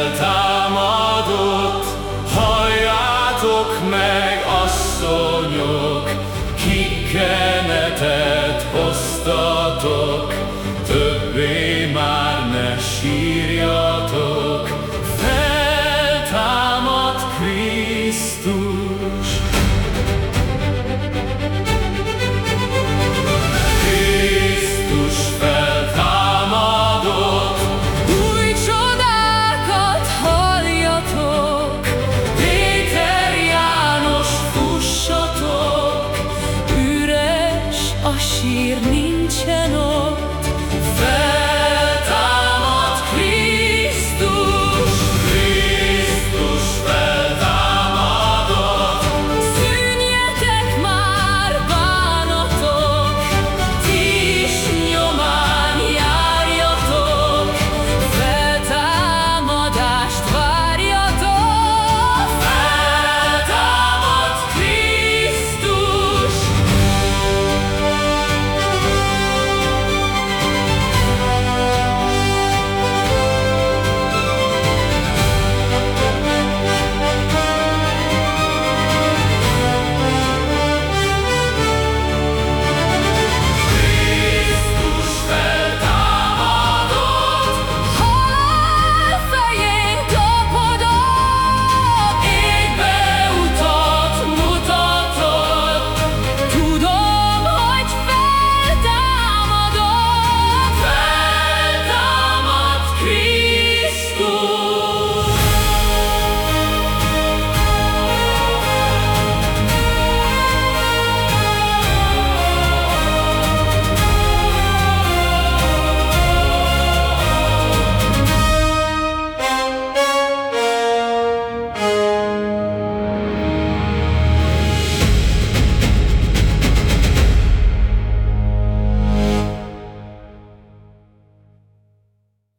feltámadott, halljátok meg, asszonyok, kikenetet hoztatok.